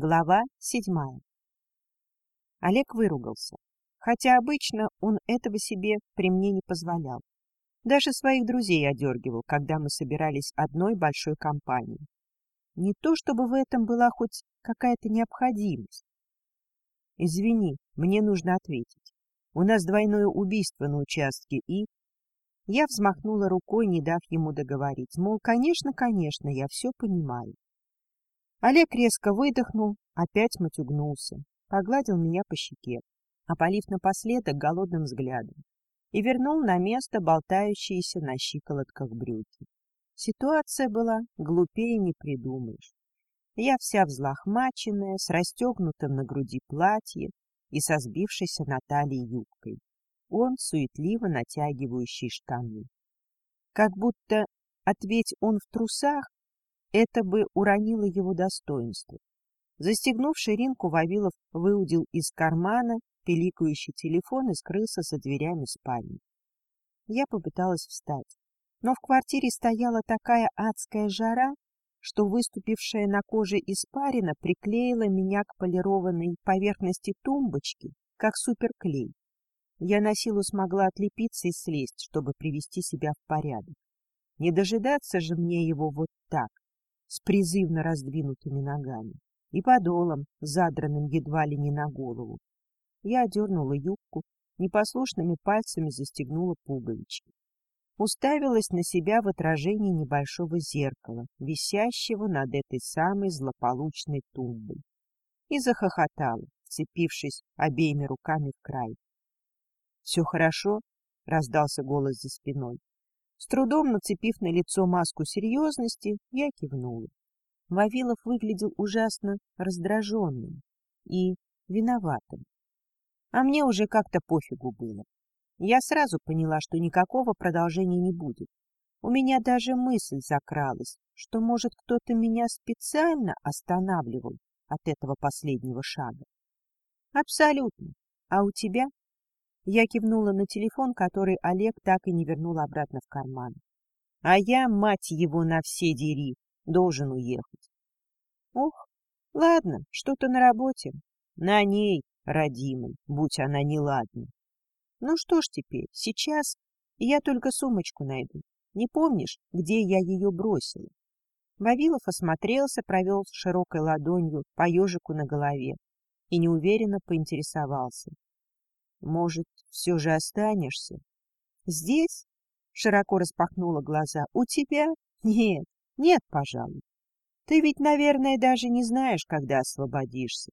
Глава седьмая. Олег выругался, хотя обычно он этого себе при мне не позволял. Даже своих друзей одергивал, когда мы собирались одной большой компанией. Не то чтобы в этом была хоть какая-то необходимость. Извини, мне нужно ответить. У нас двойное убийство на участке, и... Я взмахнула рукой, не дав ему договорить. Мол, конечно, конечно, я все понимаю. Олег резко выдохнул, опять матюгнулся, погладил меня по щеке, опалив напоследок голодным взглядом, и вернул на место болтающиеся на щиколотках брюки. Ситуация была глупее не придумаешь. Я вся взлохмаченная, с расстегнутым на груди платье и со сбившейся на талии юбкой. Он суетливо натягивающий штаны. Как будто, ответь он в трусах, это бы уронило его достоинство. Застегнув ширинку, Вавилов выудил из кармана пиликающий телефон и скрылся за дверями спальни. Я попыталась встать, но в квартире стояла такая адская жара, что выступившая на коже испарина приклеила меня к полированной поверхности тумбочки, как суперклей. Я на силу смогла отлепиться и слезть, чтобы привести себя в порядок. Не дожидаться же мне его вот так, с призывно раздвинутыми ногами и подолом, задранным едва ли не на голову. Я одернула юбку, непослушными пальцами застегнула пуговички. Уставилась на себя в отражении небольшого зеркала, висящего над этой самой злополучной тумбой, и захохотала, вцепившись обеими руками в край. — Все хорошо? — раздался голос за спиной. С трудом нацепив на лицо маску серьезности, я кивнула. Вавилов выглядел ужасно раздраженным и виноватым. А мне уже как-то пофигу было. Я сразу поняла, что никакого продолжения не будет. У меня даже мысль закралась, что, может, кто-то меня специально останавливал от этого последнего шага. Абсолютно. А у тебя? Я кивнула на телефон, который Олег так и не вернул обратно в карман. А я, мать его, на все дери, должен уехать. Ох, ладно, что-то на работе. На ней, родимой, будь она неладна. Ну что ж теперь, сейчас я только сумочку найду. Не помнишь, где я ее бросила? Вавилов осмотрелся, провел широкой ладонью по ежику на голове и неуверенно поинтересовался. Может, все же останешься? Здесь? Широко распахнула глаза. У тебя? Нет, нет, пожалуй. Ты ведь, наверное, даже не знаешь, когда освободишься.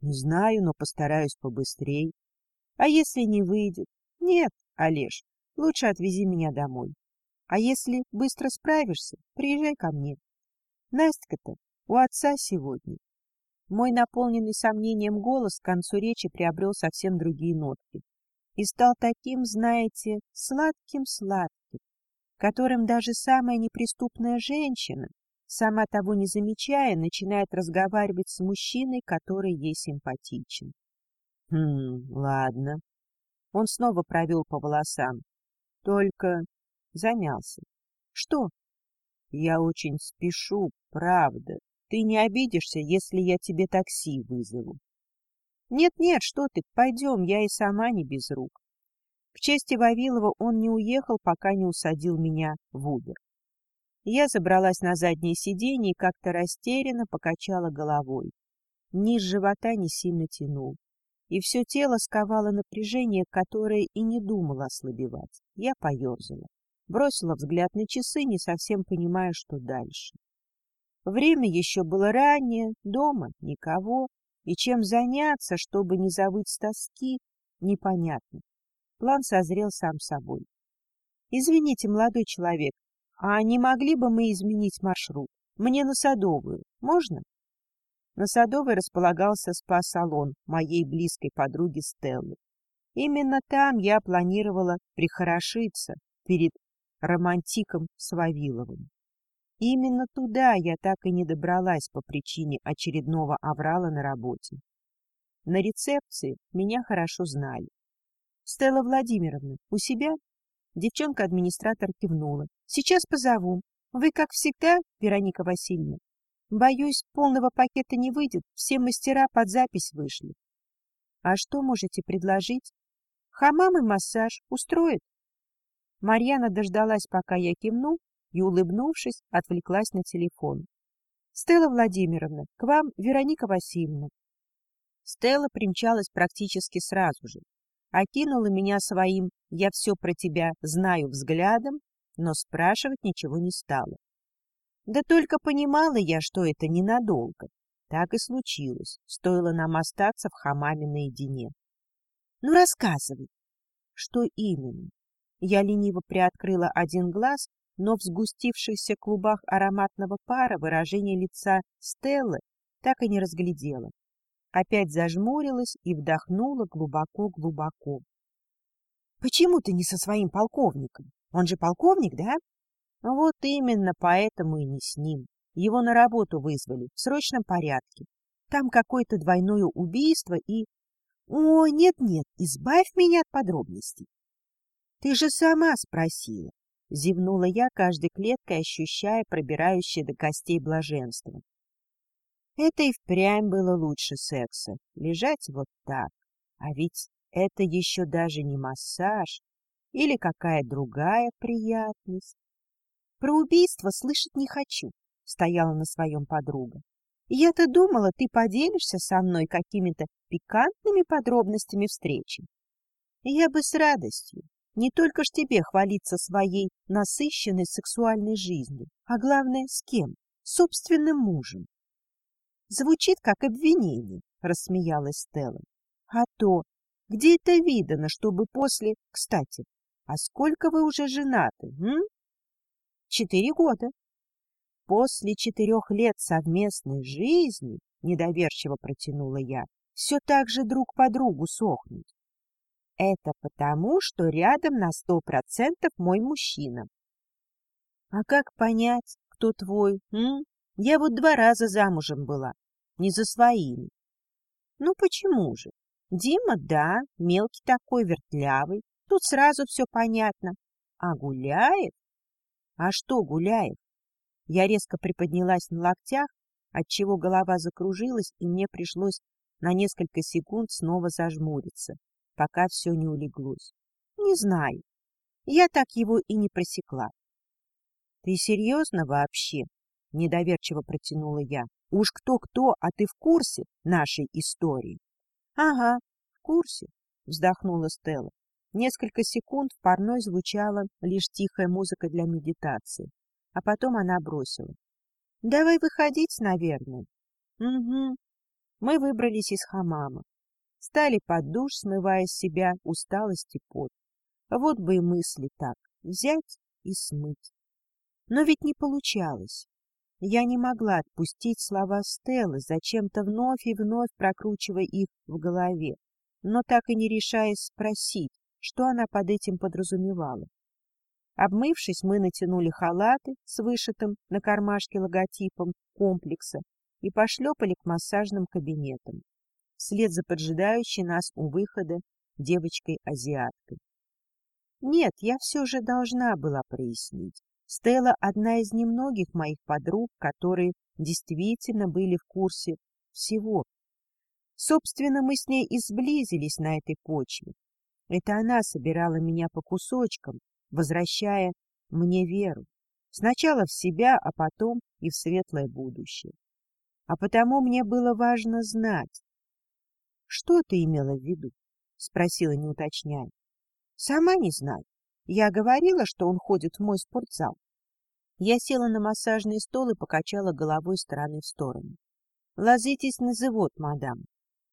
Не знаю, но постараюсь побыстрей. А если не выйдет? Нет, Олеж, лучше отвези меня домой. А если быстро справишься, приезжай ко мне. Настя-то у отца сегодня. Мой наполненный сомнением голос к концу речи приобрел совсем другие нотки и стал таким, знаете, сладким-сладким, которым даже самая неприступная женщина, сама того не замечая, начинает разговаривать с мужчиной, который ей симпатичен. Хм, ладно. Он снова провел по волосам. Только замялся. Что? Я очень спешу, правда. Ты не обидишься, если я тебе такси вызову? Нет-нет, что ты, пойдем, я и сама не без рук. К чести Вавилова он не уехал, пока не усадил меня в Убер. Я забралась на заднее сиденье и как-то растерянно покачала головой. Низ живота не сильно тянул, и все тело сковало напряжение, которое и не думало ослабевать. Я поерзала, бросила взгляд на часы, не совсем понимая, что дальше. Время еще было раннее, дома никого, и чем заняться, чтобы не забыть с тоски, непонятно. План созрел сам собой. «Извините, молодой человек, а не могли бы мы изменить маршрут? Мне на Садовую. Можно?» На Садовой располагался спа-салон моей близкой подруги Стеллы. Именно там я планировала прихорошиться перед романтиком Свавиловым. Именно туда я так и не добралась по причине очередного аврала на работе. На рецепции меня хорошо знали. «Стелла Владимировна, у себя?» Девчонка-администратор кивнула. «Сейчас позову. Вы, как всегда, Вероника Васильевна?» Боюсь, полного пакета не выйдет, все мастера под запись вышли. А что можете предложить? Хамам и массаж устроит? Марьяна дождалась, пока я кивну, и, улыбнувшись, отвлеклась на телефон. — Стелла Владимировна, к вам Вероника Васильевна. Стелла примчалась практически сразу же. Окинула меня своим «я все про тебя знаю» взглядом, но спрашивать ничего не стала. Да только понимала я, что это ненадолго. Так и случилось, стоило нам остаться в хамаме наедине. — Ну, рассказывай. — Что именно? Я лениво приоткрыла один глаз, но в сгустившихся клубах ароматного пара выражение лица Стеллы так и не разглядела. Опять зажмурилась и вдохнула глубоко-глубоко. — Почему ты не со своим полковником? Он же полковник, да? Вот именно поэтому и не с ним. Его на работу вызвали в срочном порядке. Там какое-то двойное убийство и... О, нет-нет, избавь меня от подробностей. Ты же сама спросила. Зевнула я каждой клеткой, ощущая пробирающее до костей блаженство. Это и впрямь было лучше секса. Лежать вот так. А ведь это еще даже не массаж или какая другая приятность. Про убийство слышать не хочу, стояла на своем подруга. Я-то думала, ты поделишься со мной какими-то пикантными подробностями встречи. Я бы с радостью. Не только ж тебе хвалиться своей насыщенной сексуальной жизнью, а главное, с кем? Собственным мужем. Звучит как обвинение, рассмеялась Стелла. А то, где это видано, чтобы после... Кстати, а сколько вы уже женаты, м? Четыре года. После четырех лет совместной жизни, недоверчиво протянула я, все так же друг по другу сохнуть. Это потому, что рядом на сто процентов мой мужчина. А как понять, кто твой, м? Я вот два раза замужем была, не за своими. Ну почему же? Дима, да, мелкий такой, вертлявый, тут сразу все понятно. А Гуляев? А что Гуляев? Я резко приподнялась на локтях, отчего голова закружилась, и мне пришлось на несколько секунд снова зажмуриться, пока все не улеглось. Не знаю. Я так его и не просекла. — Ты серьезно вообще? — недоверчиво протянула я. — Уж кто-кто, а ты в курсе нашей истории? — Ага, в курсе, — вздохнула Стелла. Несколько секунд в парной звучала лишь тихая музыка для медитации, а потом она бросила. — Давай выходить, наверное. — Угу. Мы выбрались из хамама. Стали под душ, смывая с себя усталость и пот. Вот бы и мысли так, взять и смыть. Но ведь не получалось. Я не могла отпустить слова Стеллы, зачем-то вновь и вновь прокручивая их в голове, но так и не решаясь спросить, что она под этим подразумевала. Обмывшись, мы натянули халаты с вышитым на кармашке логотипом комплекса и пошлепали к массажным кабинетам, вслед за поджидающей нас у выхода девочкой-азиаткой. Нет, я все же должна была прояснить. Стелла — одна из немногих моих подруг, которые действительно были в курсе всего. Собственно, мы с ней и сблизились на этой почве, это она собирала меня по кусочкам, возвращая мне веру. Сначала в себя, а потом и в светлое будущее. А потому мне было важно знать. — Что ты имела в виду? — спросила, не уточняя. — Сама не знаю. Я говорила, что он ходит в мой спортзал. Я села на массажный стол и покачала головой стороны в сторону. — Ложитесь на живот, мадам.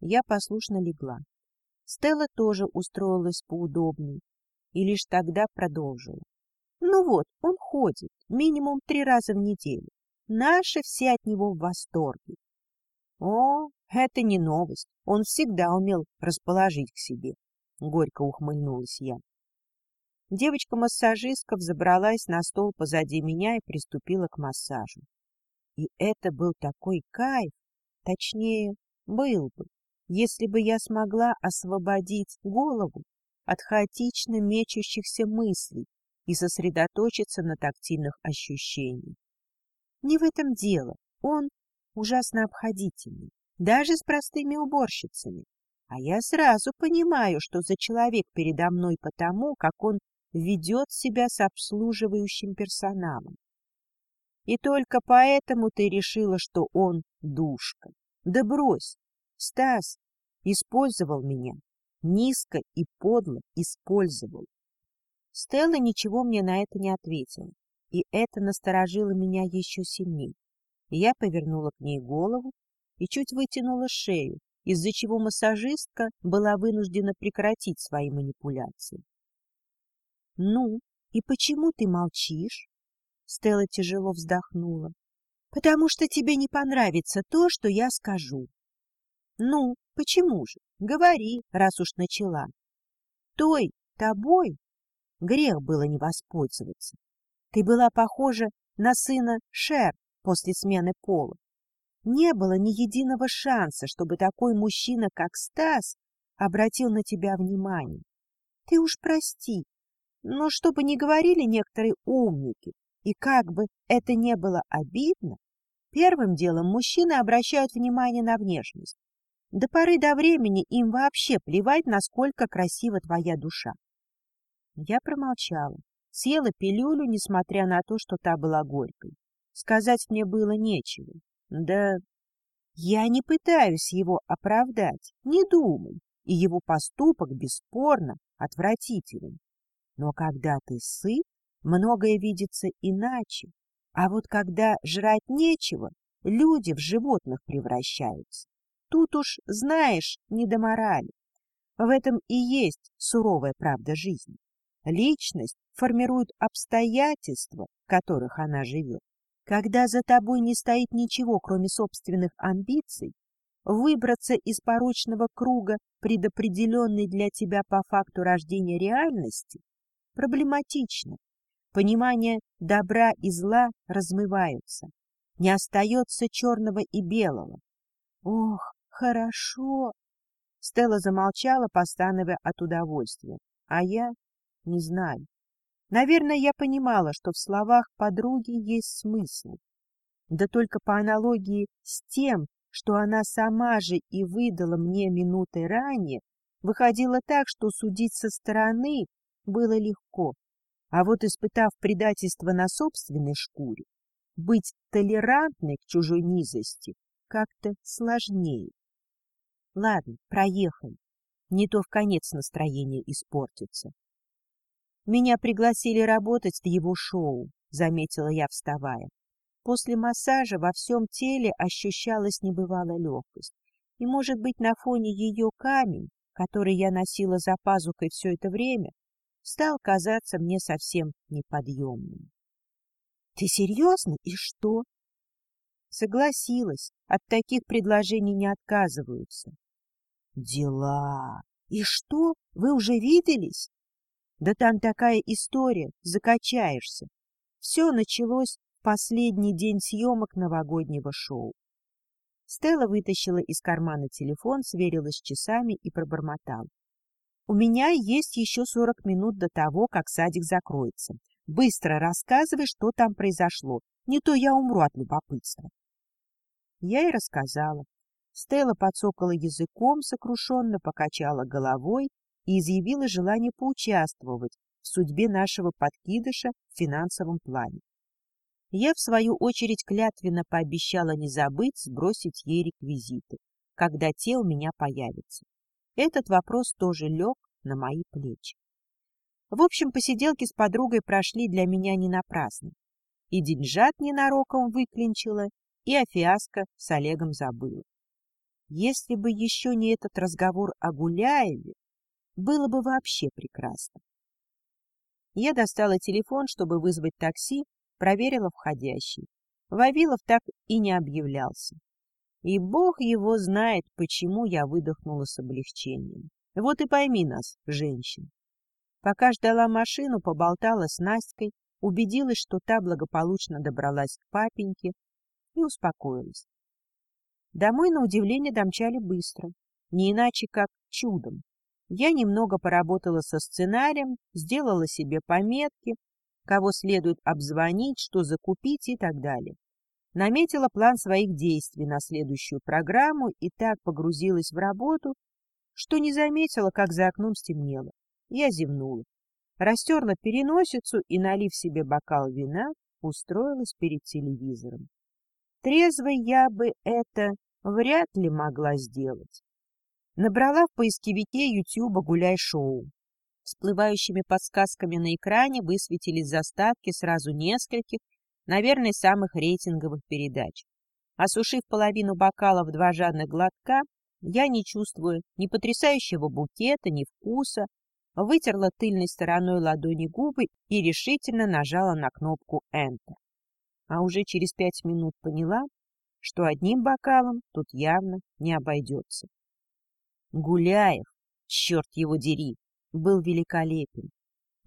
Я послушно легла. Стелла тоже устроилась поудобней и лишь тогда продолжила. Ну вот, он ходит минимум три раза в неделю. Наши все от него в восторге. О, это не новость. Он всегда умел расположить к себе. Горько ухмыльнулась я. Девочка-массажистка взобралась на стол позади меня и приступила к массажу. И это был такой кайф, точнее, был бы, если бы я смогла освободить голову от хаотично мечущихся мыслей и сосредоточиться на тактильных ощущениях. Не в этом дело. Он ужасно обходительный, даже с простыми уборщицами. А я сразу понимаю, что за человек передо мной потому, как он ведет себя с обслуживающим персоналом. И только поэтому ты решила, что он душка. Да брось! Стас использовал меня. Низко и подло использовал. Стелла ничего мне на это не ответила, и это насторожило меня еще сильней. Я повернула к ней голову и чуть вытянула шею, из-за чего массажистка была вынуждена прекратить свои манипуляции. — Ну, и почему ты молчишь? Стелла тяжело вздохнула. — Потому что тебе не понравится то, что я скажу. — Ну, почему же? Говори, раз уж начала. Той, тобой, грех было не воспользоваться. Ты была похожа на сына Шер после смены пола. Не было ни единого шанса, чтобы такой мужчина, как Стас, обратил на тебя внимание. Ты уж прости, но чтобы не говорили некоторые умники, и как бы это не было обидно, первым делом мужчины обращают внимание на внешность. До поры до времени им вообще плевать, насколько красива твоя душа. Я промолчала, съела пилюлю, несмотря на то, что та была горькой. Сказать мне было нечего. Да я не пытаюсь его оправдать, не думай, и его поступок бесспорно отвратителен. Но когда ты сыт, многое видится иначе. А вот когда жрать нечего, люди в животных превращаются. Тут уж, знаешь, не до морали. В этом и есть суровая правда жизни. Личность формирует обстоятельства, в которых она живет. Когда за тобой не стоит ничего, кроме собственных амбиций, выбраться из порочного круга, предопределенной для тебя по факту рождения реальности, проблематично. Понимание добра и зла размываются. Не остается черного и белого. Ох, хорошо! Стелла замолчала, постановая от удовольствия. А я не знаю. Наверное, я понимала, что в словах подруги есть смысл. Да только по аналогии с тем, что она сама же и выдала мне минуты ранее, выходило так, что судить со стороны было легко, а вот испытав предательство на собственной шкуре, быть толерантной к чужой низости как-то сложнее. Ладно, проехали. Не то в конец настроение испортится. Меня пригласили работать в его шоу, заметила я, вставая. После массажа во всем теле ощущалась небывалая легкость. И, может быть, на фоне ее камень, который я носила за пазухой все это время, стал казаться мне совсем неподъемным. — Ты серьезно? И что? Согласилась. От таких предложений не отказываются. — Дела. И что? Вы уже виделись? Да там такая история, закачаешься. Все началось в последний день съемок новогоднего шоу. Стелла вытащила из кармана телефон, сверилась с часами и пробормотала. У меня есть еще сорок минут до того, как садик закроется. Быстро рассказывай, что там произошло. Не то я умру от любопытства. Я и рассказала. Стелла подсокала языком, сокрушенно покачала головой и изъявила желание поучаствовать в судьбе нашего подкидыша в финансовом плане. Я, в свою очередь, клятвенно пообещала не забыть сбросить ей реквизиты, когда те у меня появятся. Этот вопрос тоже лег на мои плечи. В общем, посиделки с подругой прошли для меня не напрасно. И деньжат ненароком выклинчила, и о фиаско с Олегом забыла. Если бы еще не этот разговор о Гуляеве, было бы вообще прекрасно. Я достала телефон, чтобы вызвать такси, проверила входящий. Вавилов так и не объявлялся. И бог его знает, почему я выдохнула с облегчением. Вот и пойми нас, женщин. Пока ждала машину, поболтала с Настькой, убедилась, что та благополучно добралась к папеньке и успокоилась. Домой, на удивление, домчали быстро, не иначе как чудом. Я немного поработала со сценарием, сделала себе пометки, кого следует обзвонить, что закупить и так далее. наметила план своих действий на следующую программу и так погрузилась в работу, что не заметила, как за окном стемнело. Я зевнула, растерла переносицу и, налив себе бокал вина, устроилась перед телевизором. Трезвой я бы это вряд ли могла сделать. Набрала в поисковике Ютьюба «Гуляй-шоу». Всплывающими подсказками на экране высветились заставки сразу нескольких, наверное, самых рейтинговых передач. Осушив половину бокала в два жадных глотка, я не чувствую ни потрясающего букета, ни вкуса, вытерла тыльной стороной ладони губы и решительно нажала на кнопку Enter. А уже через пять минут поняла, что одним бокалом тут явно не обойдется. Гуляев, черт его дери, был великолепен.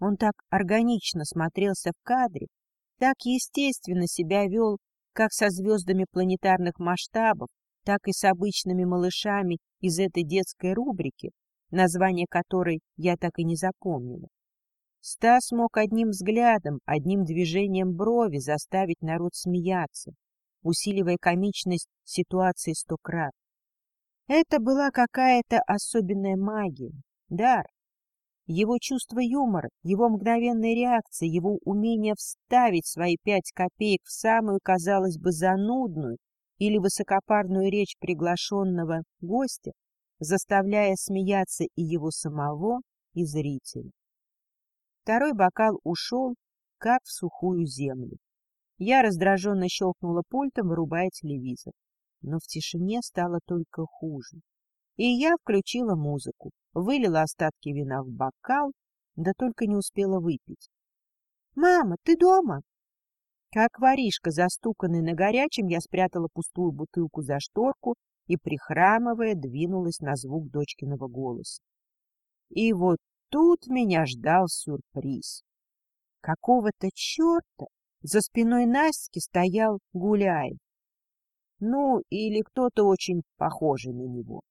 Он так органично смотрелся в кадре, так естественно себя вел как со звездами планетарных масштабов, так и с обычными малышами из этой детской рубрики, название которой я так и не запомнила. Стас мог одним взглядом, одним движением брови заставить народ смеяться, усиливая комичность ситуации сто крат. Это была какая-то особенная магия, дар. Его чувство юмора, его мгновенная реакция, его умение вставить свои пять копеек в самую, казалось бы, занудную или высокопарную речь приглашенного гостя, заставляя смеяться и его самого, и зрителя. Второй бокал ушел, как в сухую землю. Я раздраженно щелкнула пультом, вырубая телевизор. Но в тишине стало только хуже. И я включила музыку, вылила остатки вина в бокал, да только не успела выпить. — Мама, ты дома? Как воришка, застуканный на горячем, я спрятала пустую бутылку за шторку и, прихрамывая, двинулась на звук дочкиного голоса. И вот тут меня ждал сюрприз. Какого-то черта за спиной Настики стоял Гуляев. Ну, или кто-то очень похожий на него.